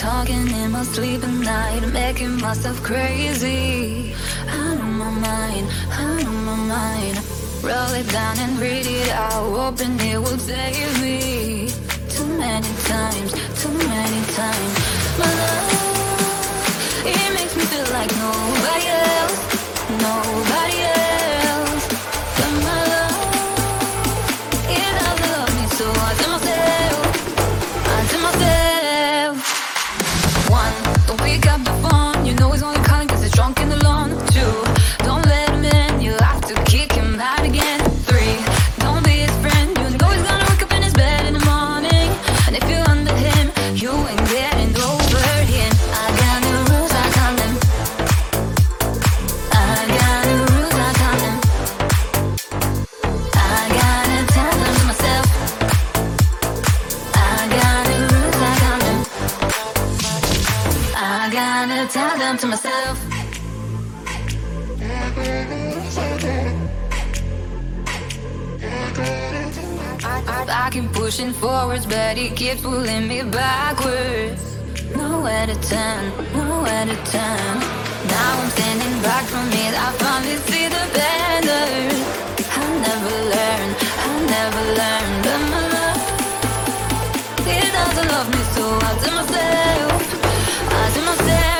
Talking in my sleep at night, making myself crazy. Out of my mind, out of my mind. Roll it down and read it out, hoping it will save me. Too many times, don't pick gotta tell them to myself. I, I keep pushing forwards, but it keeps pulling me backwards. Nowhere to turn, nowhere to turn. Now I'm standing back from it. I finally see the better. I'll never learn, I'll never learn. But my love, he doesn't love me, so I tell myself, I tell myself,